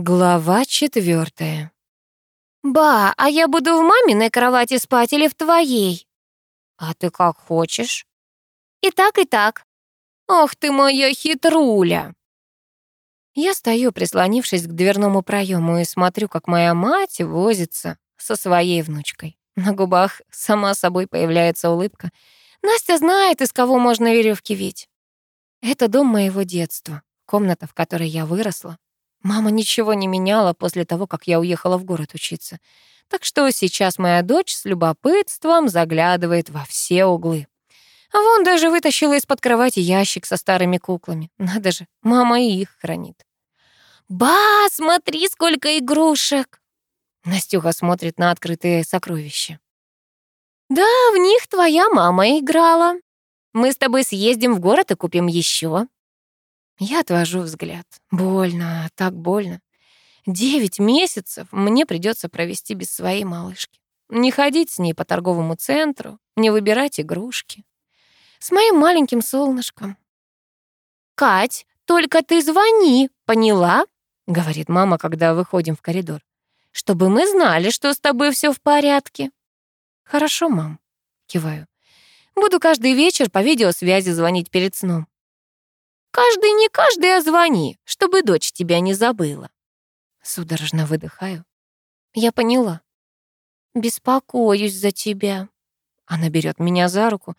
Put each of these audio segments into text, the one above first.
Глава четвертая. «Ба, а я буду в маминой кровати спать или в твоей?» «А ты как хочешь?» «И так, и так». «Ох ты моя хитруля!» Я стою, прислонившись к дверному проему, и смотрю, как моя мать возится со своей внучкой. На губах сама собой появляется улыбка. Настя знает, из кого можно веревки вить. Это дом моего детства, комната, в которой я выросла, Мама ничего не меняла после того, как я уехала в город учиться. Так что сейчас моя дочь с любопытством заглядывает во все углы. Вон даже вытащила из-под кровати ящик со старыми куклами. Надо же, мама и их хранит. «Ба, смотри, сколько игрушек!» Настюха смотрит на открытые сокровища. «Да, в них твоя мама играла. Мы с тобой съездим в город и купим еще. Я отвожу взгляд. Больно, так больно. Девять месяцев мне придется провести без своей малышки. Не ходить с ней по торговому центру, не выбирать игрушки. С моим маленьким солнышком. «Кать, только ты звони, поняла?» — говорит мама, когда выходим в коридор. «Чтобы мы знали, что с тобой все в порядке». «Хорошо, мам», — киваю. «Буду каждый вечер по видеосвязи звонить перед сном. Каждый не каждый, а звони, чтобы дочь тебя не забыла. Судорожно выдыхаю. Я поняла. Беспокоюсь за тебя. Она берет меня за руку.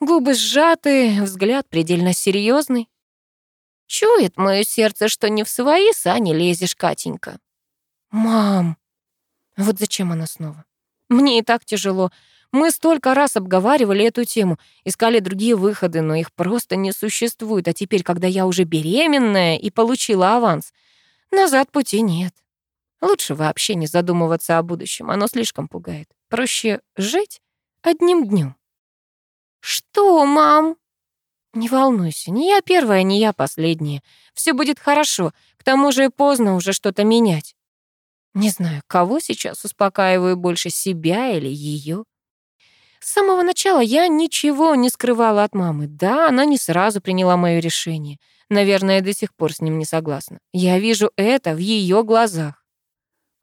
Губы сжаты, взгляд предельно серьезный. Чует мое сердце, что не в свои сани лезешь, Катенька. Мам, вот зачем она снова? Мне и так тяжело. Мы столько раз обговаривали эту тему, искали другие выходы, но их просто не существует. А теперь, когда я уже беременная и получила аванс, назад пути нет. Лучше вообще не задумываться о будущем, оно слишком пугает. Проще жить одним днем. «Что, мам?» «Не волнуйся, не я первая, не я последняя. Все будет хорошо, к тому же поздно уже что-то менять». Не знаю, кого сейчас успокаиваю больше, себя или ее. С самого начала я ничего не скрывала от мамы. Да, она не сразу приняла моё решение. Наверное, до сих пор с ним не согласна. Я вижу это в её глазах.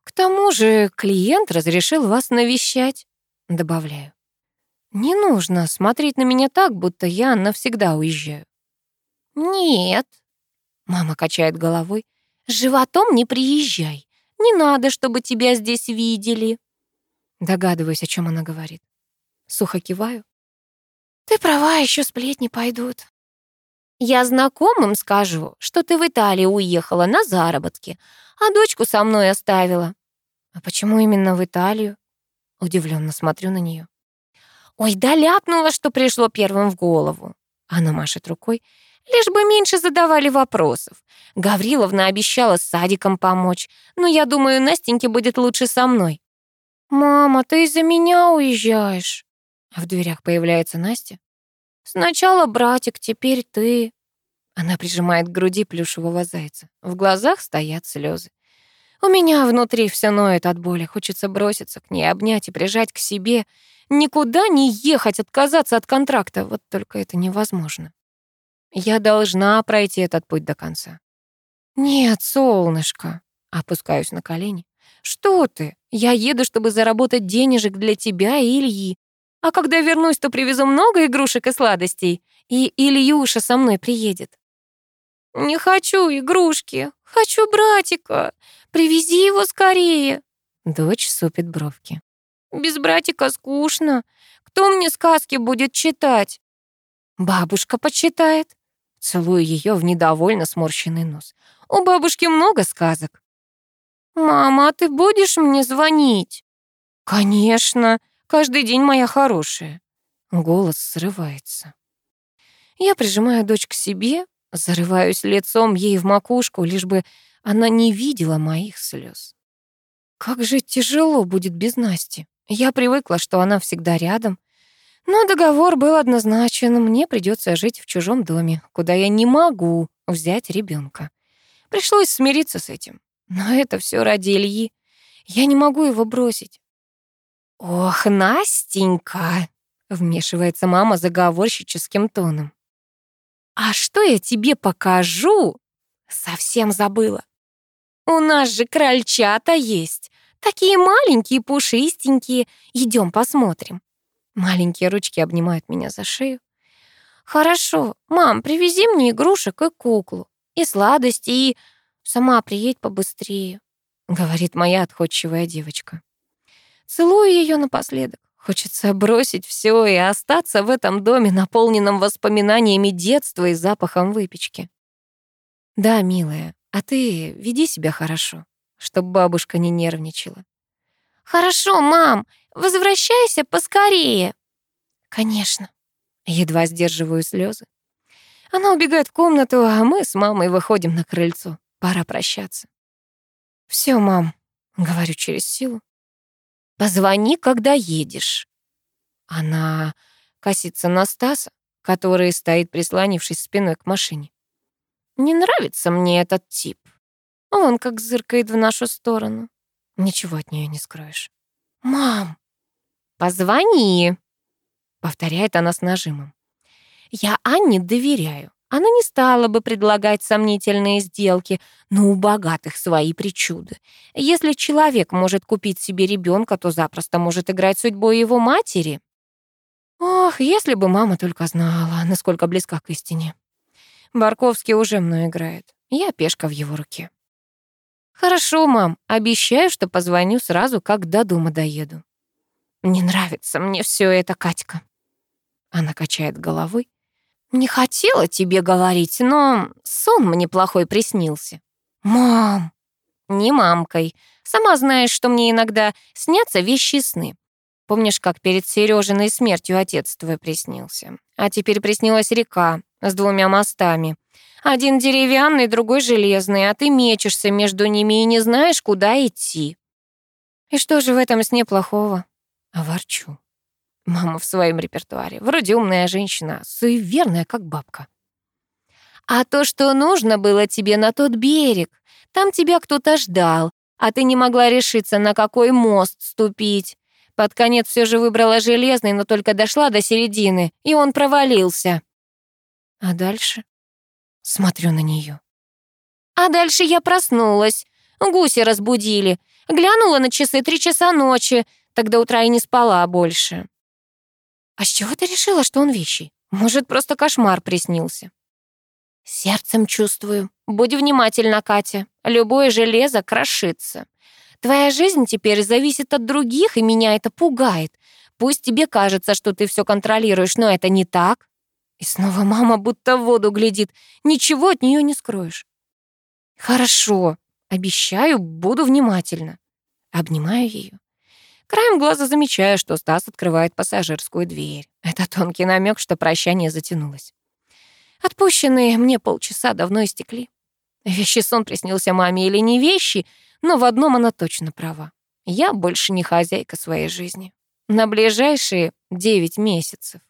К тому же клиент разрешил вас навещать, добавляю. Не нужно смотреть на меня так, будто я навсегда уезжаю. Нет, мама качает головой. Животом не приезжай. Не надо, чтобы тебя здесь видели. Догадываюсь, о чем она говорит. Сухо киваю. Ты права, еще сплетни пойдут. Я знакомым скажу, что ты в Италию уехала на заработки, а дочку со мной оставила. А почему именно в Италию? Удивленно смотрю на нее. Ой, да ляпнула, что пришло первым в голову. Она машет рукой. Лишь бы меньше задавали вопросов. Гавриловна обещала с садиком помочь, но я думаю, Настеньке будет лучше со мной. «Мама, ты из-за меня уезжаешь?» В дверях появляется Настя. «Сначала братик, теперь ты». Она прижимает к груди плюшевого зайца. В глазах стоят слезы. У меня внутри все ноет от боли. Хочется броситься к ней, обнять и прижать к себе. Никуда не ехать, отказаться от контракта. Вот только это невозможно. Я должна пройти этот путь до конца. Нет, солнышко. Опускаюсь на колени. Что ты? Я еду, чтобы заработать денежек для тебя и Ильи. А когда вернусь, то привезу много игрушек и сладостей, и Ильюша со мной приедет. Не хочу игрушки, хочу братика. Привези его скорее. Дочь супит бровки. Без братика скучно. Кто мне сказки будет читать? Бабушка почитает. Целую ее в недовольно сморщенный нос. У бабушки много сказок. Мама, а ты будешь мне звонить? Конечно. Каждый день моя хорошая. Голос срывается. Я прижимаю дочь к себе, зарываюсь лицом ей в макушку, лишь бы она не видела моих слез. Как же тяжело будет без Насти. Я привыкла, что она всегда рядом. Но договор был однозначен, мне придется жить в чужом доме, куда я не могу взять ребенка. Пришлось смириться с этим. Но это все ради Ильи. Я не могу его бросить. «Ох, Настенька!» — вмешивается мама заговорщическим тоном. «А что я тебе покажу?» «Совсем забыла». У нас же крольчата есть. Такие маленькие, пушистенькие. Идем посмотрим. Маленькие ручки обнимают меня за шею. Хорошо, мам, привези мне игрушек и куклу, и сладости, и... Сама приедь побыстрее, говорит моя отходчивая девочка. Целую ее напоследок. Хочется бросить все и остаться в этом доме, наполненном воспоминаниями детства и запахом выпечки. Да, милая, а ты веди себя хорошо, чтобы бабушка не нервничала. Хорошо, мам, возвращайся поскорее. Конечно. Едва сдерживаю слезы. Она убегает в комнату, а мы с мамой выходим на крыльцо. Пора прощаться. Все, мам, говорю через силу. Позвони, когда едешь. Она косится на Стаса, который стоит, прислонившись спиной к машине. Не нравится мне этот тип. Он как зыркает в нашу сторону. Ничего от нее не скроешь. «Мам!» «Позвони!» — повторяет она с нажимом. «Я Анне доверяю. Она не стала бы предлагать сомнительные сделки, но у богатых свои причуды. Если человек может купить себе ребенка, то запросто может играть судьбой его матери. Ох, если бы мама только знала, насколько близка к истине. Барковский уже мной играет. Я пешка в его руке. Хорошо, мам, обещаю, что позвоню сразу, как до дома доеду. Не нравится мне все это, Катька. Она качает головой. «Не хотела тебе говорить, но сон мне плохой приснился». «Мам!» «Не мамкой. Сама знаешь, что мне иногда снятся вещи сны. Помнишь, как перед Сережиной смертью отец твой приснился? А теперь приснилась река с двумя мостами. Один деревянный, другой железный, а ты мечешься между ними и не знаешь, куда идти». «И что же в этом сне плохого?» А ворчу. Мама в своем репертуаре. Вроде умная женщина, суеверная, как бабка. А то, что нужно было тебе на тот берег, там тебя кто-то ждал, а ты не могла решиться, на какой мост ступить. Под конец все же выбрала железный, но только дошла до середины, и он провалился. А дальше? Смотрю на нее. А дальше я проснулась. Гуси разбудили. Глянула на часы три часа ночи, тогда утра и не спала больше. «А с чего ты решила, что он вещий? Может, просто кошмар приснился?» «Сердцем чувствую. Будь внимательна, Катя. Любое железо крошится. Твоя жизнь теперь зависит от других, и меня это пугает. Пусть тебе кажется, что ты все контролируешь, но это не так». И снова мама будто в воду глядит. Ничего от нее не скроешь. «Хорошо. Обещаю, буду внимательна». Обнимаю ее. Краем глаза замечаю, что Стас открывает пассажирскую дверь. Это тонкий намек, что прощание затянулось. Отпущенные мне полчаса давно истекли. Вещи сон приснился маме или не вещи, но в одном она точно права. Я больше не хозяйка своей жизни. На ближайшие девять месяцев.